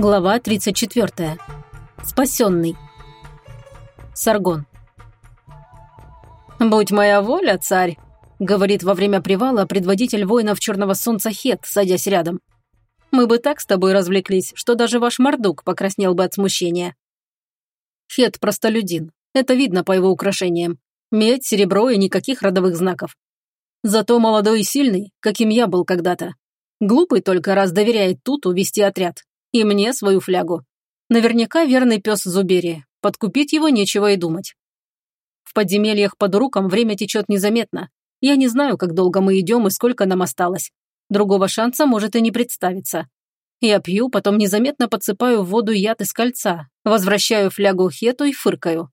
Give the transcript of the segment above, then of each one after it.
Глава 34. Спасенный. Саргон. «Будь моя воля, царь», — говорит во время привала предводитель воинов Черного Солнца Хет, садясь рядом. «Мы бы так с тобой развлеклись, что даже ваш мордук покраснел бы от смущения». Хет – простолюдин. Это видно по его украшениям. Медь, серебро и никаких родовых знаков. Зато молодой и сильный, каким я был когда-то. Глупый только раз доверяет Туту вести отряд. И мне свою флягу. Наверняка верный пес Зубери. Подкупить его нечего и думать. В подземельях под руком время течет незаметно. Я не знаю, как долго мы идем и сколько нам осталось. Другого шанса может и не представиться. Я пью, потом незаметно подсыпаю в воду яд из кольца, возвращаю флягу Хету и фыркаю.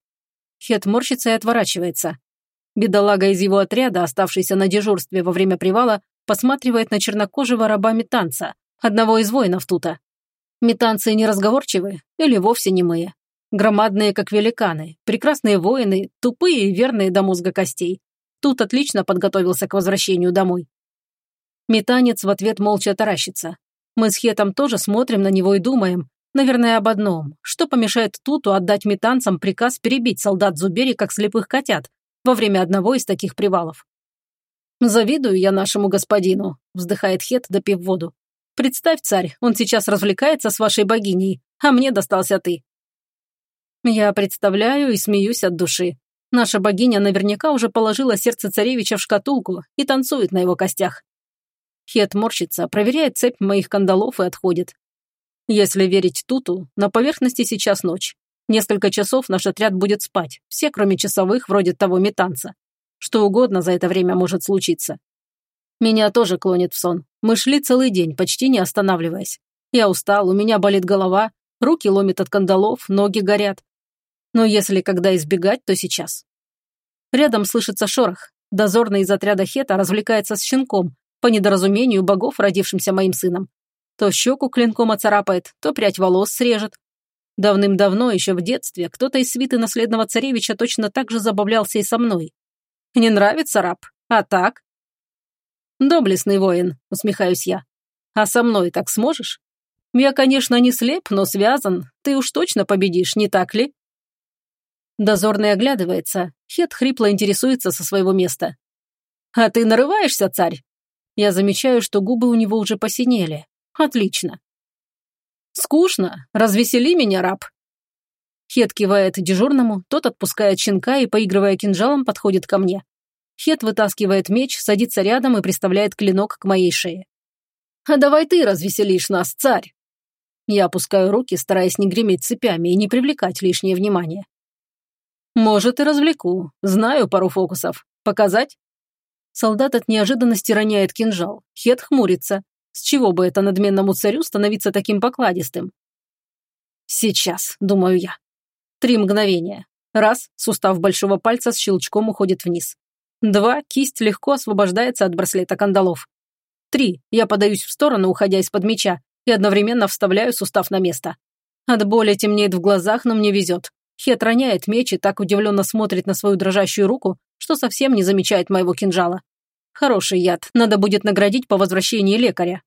Хет морщится и отворачивается. Бедолага из его отряда, оставшийся на дежурстве во время привала, посматривает на чернокожего раба Метанца, одного из воинов тута. Метанцы неразговорчивые или вовсе немые. Громадные, как великаны, прекрасные воины, тупые и верные до мозга костей. Тут отлично подготовился к возвращению домой. Метанец в ответ молча таращится. Мы с Хетом тоже смотрим на него и думаем, наверное, об одном. Что помешает Туту отдать метанцам приказ перебить солдат Зубери, как слепых котят, во время одного из таких привалов? «Завидую я нашему господину», — вздыхает Хет, допив воду. Представь, царь, он сейчас развлекается с вашей богиней, а мне достался ты». Я представляю и смеюсь от души. Наша богиня наверняка уже положила сердце царевича в шкатулку и танцует на его костях. Хет морщится, проверяет цепь моих кандалов и отходит. Если верить Туту, на поверхности сейчас ночь. Несколько часов наш отряд будет спать, все, кроме часовых, вроде того метанца. Что угодно за это время может случиться. Меня тоже клонит в сон. Мы шли целый день, почти не останавливаясь. Я устал, у меня болит голова, руки ломит от кандалов, ноги горят. Но если когда избегать, то сейчас. Рядом слышится шорох. Дозорный из отряда Хета развлекается с щенком, по недоразумению богов, родившимся моим сыном. То щеку клинком оцарапает, то прядь волос срежет. Давным-давно, еще в детстве, кто-то из свиты наследного царевича точно так же забавлялся и со мной. Не нравится раб? А так? «Доблестный воин», — усмехаюсь я. «А со мной так сможешь? Я, конечно, не слеп, но связан. Ты уж точно победишь, не так ли?» Дозорный оглядывается. Хет хрипло интересуется со своего места. «А ты нарываешься, царь?» Я замечаю, что губы у него уже посинели. Отлично. «Скучно. Развесели меня, раб». Хет кивает дежурному, тот отпускает щенка и, поигрывая кинжалом, подходит ко мне. Хет вытаскивает меч, садится рядом и приставляет клинок к моей шее. «А давай ты развеселишь нас, царь!» Я опускаю руки, стараясь не греметь цепями и не привлекать лишнее внимание. «Может, и развлеку. Знаю пару фокусов. Показать?» Солдат от неожиданности роняет кинжал. Хет хмурится. С чего бы это надменному царю становиться таким покладистым? «Сейчас», — думаю я. Три мгновения. Раз, сустав большого пальца с щелчком уходит вниз. Два, кисть легко освобождается от браслета кандалов. Три, я подаюсь в сторону, уходя из-под меча, и одновременно вставляю сустав на место. От боли темнеет в глазах, но мне везет. Хет роняет меч и так удивленно смотрит на свою дрожащую руку, что совсем не замечает моего кинжала. Хороший яд, надо будет наградить по возвращении лекаря.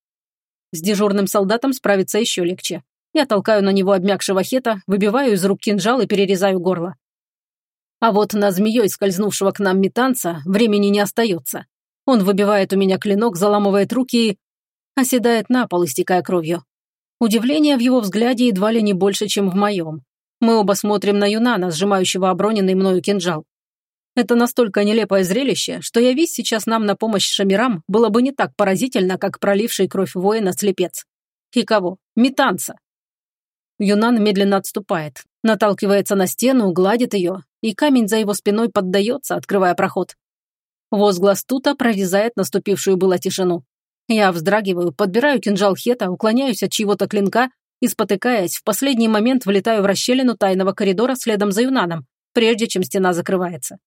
С дежурным солдатом справиться еще легче. Я толкаю на него обмякшего Хета, выбиваю из рук кинжал и перерезаю горло. А вот на змеей, скользнувшего к нам метанца, времени не остается. Он выбивает у меня клинок, заламывает руки и... оседает на пол, истекая кровью. Удивление в его взгляде едва ли не больше, чем в моем. Мы оба смотрим на Юнана, сжимающего оброненный мною кинжал. Это настолько нелепое зрелище, что явись сейчас нам на помощь шамирам, было бы не так поразительно, как проливший кровь воина слепец. И кого? Метанца. Юнан медленно отступает, наталкивается на стену, гладит ее, и камень за его спиной поддается, открывая проход. Возглас Тута прорезает наступившую было тишину. Я вздрагиваю, подбираю кинжал Хета, уклоняюсь от чьего-то клинка и, спотыкаясь, в последний момент влетаю в расщелину тайного коридора следом за Юнаном, прежде чем стена закрывается.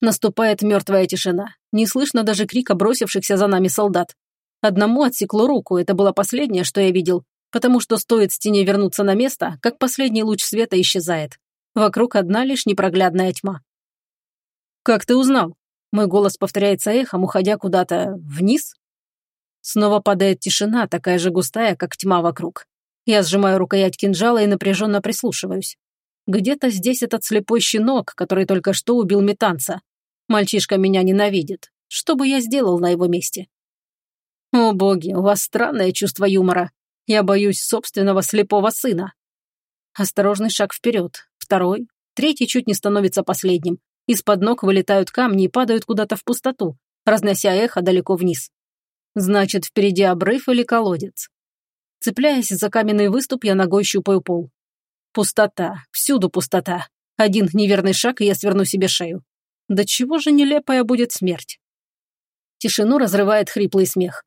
Наступает мертвая тишина. Не слышно даже крика бросившихся за нами солдат. Одному отсекло руку, это было последнее, что я видел, потому что стоит стене вернуться на место, как последний луч света исчезает. Вокруг одна лишь непроглядная тьма. «Как ты узнал?» Мой голос повторяется эхом, уходя куда-то вниз. Снова падает тишина, такая же густая, как тьма вокруг. Я сжимаю рукоять кинжала и напряженно прислушиваюсь. Где-то здесь этот слепой щенок, который только что убил метанца. Мальчишка меня ненавидит. Что бы я сделал на его месте? О боги, у вас странное чувство юмора. Я боюсь собственного слепого сына. Осторожный шаг вперед, второй, третий чуть не становится последним. Из-под ног вылетают камни и падают куда-то в пустоту, разнося эхо далеко вниз. Значит, впереди обрыв или колодец. Цепляясь за каменный выступ, я ногой щупаю пол. Пустота, всюду пустота. Один неверный шаг, и я сверну себе шею. Да чего же нелепая будет смерть? Тишину разрывает хриплый смех.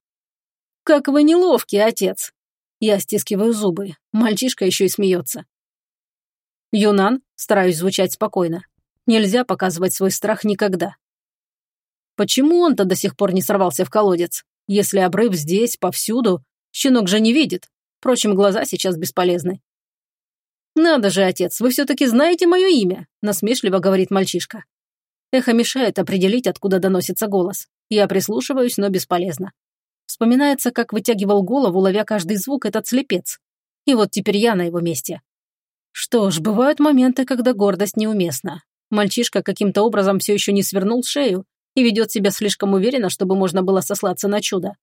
«Как вы неловкий, отец!» Я стискиваю зубы. Мальчишка еще и смеется. «Юнан?» Стараюсь звучать спокойно. Нельзя показывать свой страх никогда. Почему он-то до сих пор не сорвался в колодец? Если обрыв здесь, повсюду, щенок же не видит. Впрочем, глаза сейчас бесполезны. «Надо же, отец, вы все-таки знаете мое имя», – насмешливо говорит мальчишка. Эхо мешает определить, откуда доносится голос. Я прислушиваюсь, но бесполезно. Вспоминается, как вытягивал голову, ловя каждый звук, этот слепец. И вот теперь я на его месте. Что ж, бывают моменты, когда гордость неуместна. Мальчишка каким-то образом все еще не свернул шею и ведет себя слишком уверенно, чтобы можно было сослаться на чудо.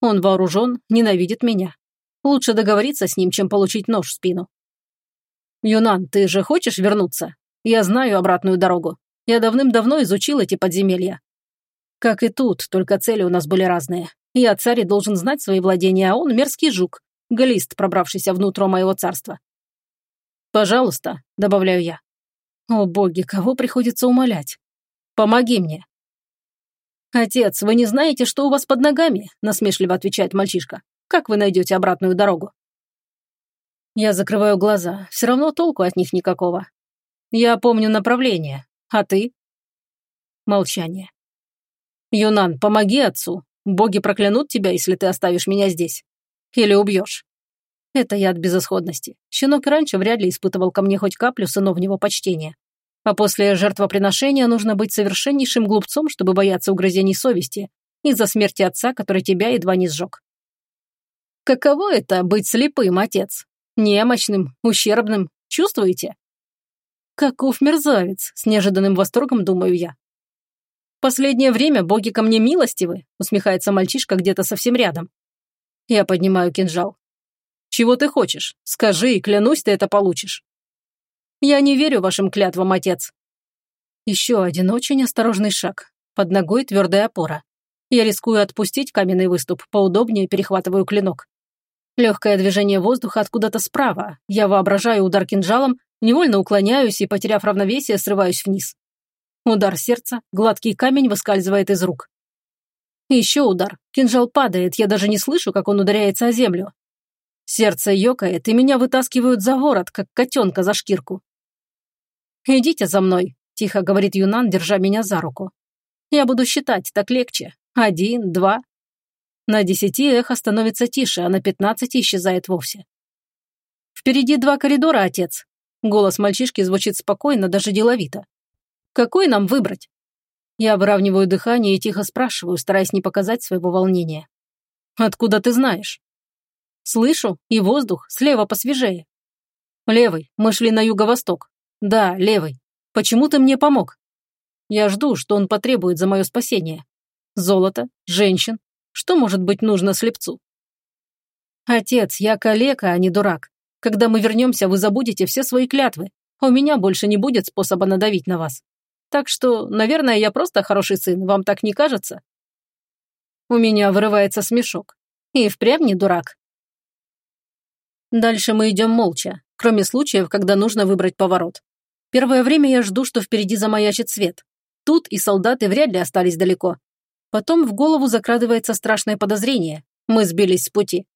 Он вооружен, ненавидит меня. Лучше договориться с ним, чем получить нож в спину. «Юнан, ты же хочешь вернуться? Я знаю обратную дорогу. Я давным-давно изучил эти подземелья. Как и тут, только цели у нас были разные. Я царь должен знать свои владения, а он мерзкий жук, глист, пробравшийся внутрь моего царства. «Пожалуйста», — добавляю я. «О боги, кого приходится умолять? Помоги мне». «Отец, вы не знаете, что у вас под ногами?» – насмешливо отвечает мальчишка. «Как вы найдете обратную дорогу?» Я закрываю глаза. Все равно толку от них никакого. Я помню направление. А ты? Молчание. «Юнан, помоги отцу. Боги проклянут тебя, если ты оставишь меня здесь. Или убьешь». Это я от безысходности. Щенок раньше вряд ли испытывал ко мне хоть каплю сыновнего почтения. А после жертвоприношения нужно быть совершеннейшим глупцом, чтобы бояться угрызений совести из-за смерти отца, который тебя едва не сжег. Каково это быть слепым, отец? Немощным, ущербным, чувствуете? Каков мерзавец, с неожиданным восторгом думаю я. «Последнее время боги ко мне милостивы», усмехается мальчишка где-то совсем рядом. Я поднимаю кинжал. «Чего ты хочешь? Скажи, и клянусь, ты это получишь». «Я не верю вашим клятвам, отец». Еще один очень осторожный шаг. Под ногой твердая опора. Я рискую отпустить каменный выступ, поудобнее перехватываю клинок. Легкое движение воздуха откуда-то справа. Я воображаю удар кинжалом, невольно уклоняюсь и, потеряв равновесие, срываюсь вниз. Удар сердца, гладкий камень выскальзывает из рук. Еще удар. Кинжал падает, я даже не слышу, как он ударяется о землю. Сердце ёкает, и меня вытаскивают за ворот, как котенка за шкирку. «Идите за мной», – тихо говорит Юнан, держа меня за руку. «Я буду считать, так легче. Один, два». На десяти эхо становится тише, а на пятнадцати исчезает вовсе. «Впереди два коридора, отец». Голос мальчишки звучит спокойно, даже деловито. Какой нам выбрать? Я выравниваю дыхание и тихо спрашиваю, стараясь не показать своего волнения. Откуда ты знаешь? Слышу, и воздух слева посвежее. Левый, мы шли на юго-восток. Да, левый. Почему ты мне помог? Я жду, что он потребует за мое спасение. Золото, женщин. Что может быть нужно слепцу? Отец, я калека, а не дурак. Когда мы вернемся, вы забудете все свои клятвы, у меня больше не будет способа надавить на вас. Так что, наверное, я просто хороший сын, вам так не кажется? У меня вырывается смешок. И впрямь не дурак. Дальше мы идем молча, кроме случаев, когда нужно выбрать поворот. Первое время я жду, что впереди замаячит свет. Тут и солдаты вряд ли остались далеко. Потом в голову закрадывается страшное подозрение. Мы сбились с пути.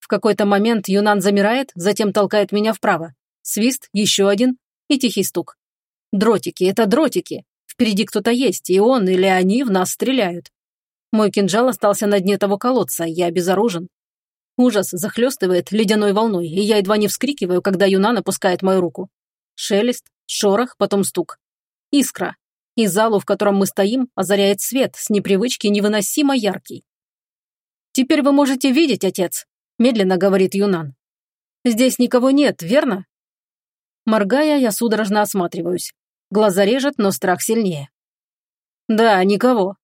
В какой-то момент Юнан замирает, затем толкает меня вправо. Свист, еще один и тихий стук. Дротики, это дротики. Впереди кто-то есть, и он или они в нас стреляют. Мой кинжал остался на дне того колодца, я безоружен. Ужас захлестывает ледяной волной, и я едва не вскрикиваю, когда Юна напускает мою руку. Шелест, шорох, потом стук. Искра. И залу, в котором мы стоим, озаряет свет, с непривычки невыносимо яркий. «Теперь вы можете видеть, отец», – медленно говорит Юнан. Здесь никого нет, верно?» Моргая, я судорожно осматриваюсь. Глаза режет, но страх сильнее. «Да, никого.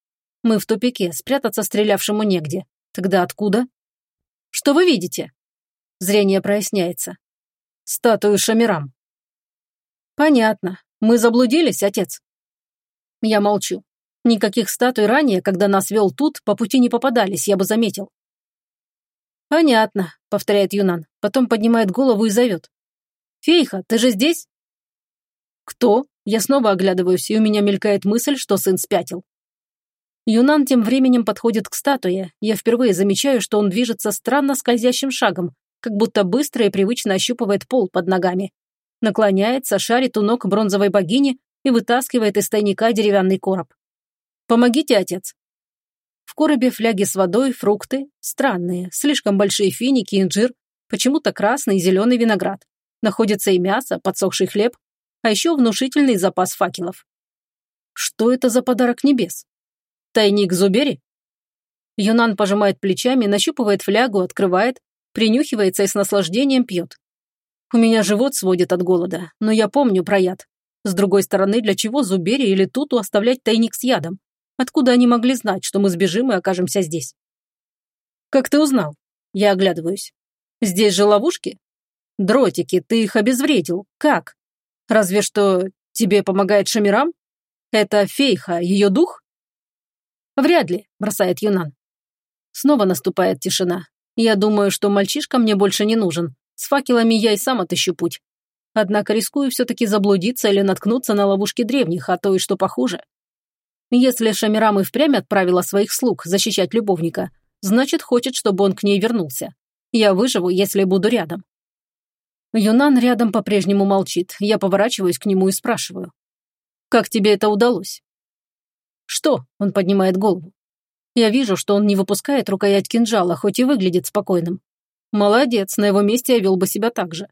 Мы в тупике, спрятаться стрелявшему негде. Тогда откуда?» «Что вы видите?» Зрение проясняется. «Статую Шамирам». «Понятно. Мы заблудились, отец?» Я молчу. Никаких статуй ранее, когда нас вел тут, по пути не попадались, я бы заметил. «Понятно», — повторяет Юнан, потом поднимает голову и зовет. «Фейха, ты же здесь?» «Кто?» Я снова оглядываюсь, и у меня мелькает мысль, что сын спятил. Юнан тем временем подходит к статуе. Я впервые замечаю, что он движется странно скользящим шагом, как будто быстро и привычно ощупывает пол под ногами. Наклоняется, шарит у ног бронзовой богини и вытаскивает из тайника деревянный короб. «Помогите, отец!» В коробе фляги с водой, фрукты, странные, слишком большие финики, инжир, почему-то красный и зеленый виноград. Находится и мясо, подсохший хлеб, а еще внушительный запас факелов. Что это за подарок небес? Тайник Зубери? Юнан пожимает плечами, нащупывает флягу, открывает, принюхивается и с наслаждением пьет. У меня живот сводит от голода, но я помню про яд. С другой стороны, для чего Зубери или Туту оставлять тайник с ядом? Откуда они могли знать, что мы сбежим и окажемся здесь? Как ты узнал? Я оглядываюсь. Здесь же ловушки? Дротики, ты их обезвредил. Как? Разве что тебе помогает Шамирам? Это фейха, ее дух? Вряд ли, бросает Юнан. Снова наступает тишина. Я думаю, что мальчишка мне больше не нужен. С факелами я и сам отыщу путь. Однако рискую все-таки заблудиться или наткнуться на ловушки древних, а то и что похуже. Если Шамирам и впрямь отправила своих слуг защищать любовника, значит, хочет, чтобы он к ней вернулся. Я выживу, если буду рядом. Юнан рядом по-прежнему молчит. Я поворачиваюсь к нему и спрашиваю. «Как тебе это удалось?» «Что?» – он поднимает голову. Я вижу, что он не выпускает рукоять кинжала, хоть и выглядит спокойным. Молодец, на его месте я вел бы себя так же.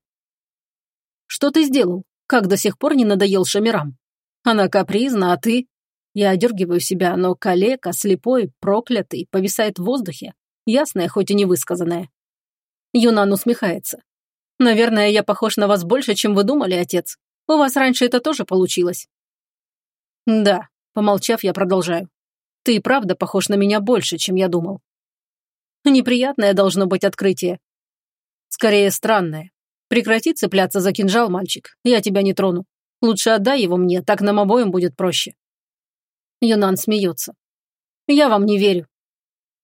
«Что ты сделал? Как до сих пор не надоел Шамирам? Она капризна, а ты...» Я одергиваю себя, но калека, слепой, проклятый, повисает в воздухе, ясное, хоть и невысказанное. Юнан усмехается. «Наверное, я похож на вас больше, чем вы думали, отец. У вас раньше это тоже получилось». «Да», — помолчав, я продолжаю. «Ты и правда похож на меня больше, чем я думал». Неприятное должно быть открытие. Скорее, странное. Прекрати цепляться за кинжал, мальчик. Я тебя не трону. Лучше отдай его мне, так нам обоим будет проще. Юнан смеется. «Я вам не верю».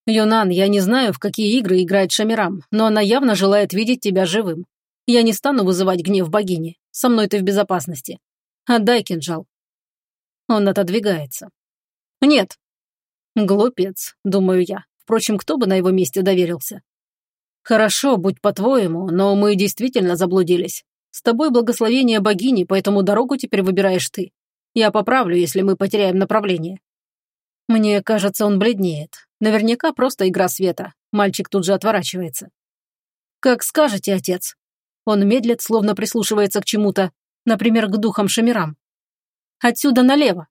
«Юнан, я не знаю, в какие игры играет Шамирам, но она явно желает видеть тебя живым. Я не стану вызывать гнев богини. Со мной ты в безопасности. Отдай кинжал». Он отодвигается. «Нет». «Глупец», — думаю я. Впрочем, кто бы на его месте доверился? «Хорошо, будь по-твоему, но мы действительно заблудились. С тобой благословение богини, поэтому дорогу теперь выбираешь ты. Я поправлю, если мы потеряем направление». Мне кажется, он бледнеет. Наверняка просто игра света. Мальчик тут же отворачивается. «Как скажете, отец». Он медлит, словно прислушивается к чему-то, например, к духам Шамирам. «Отсюда налево».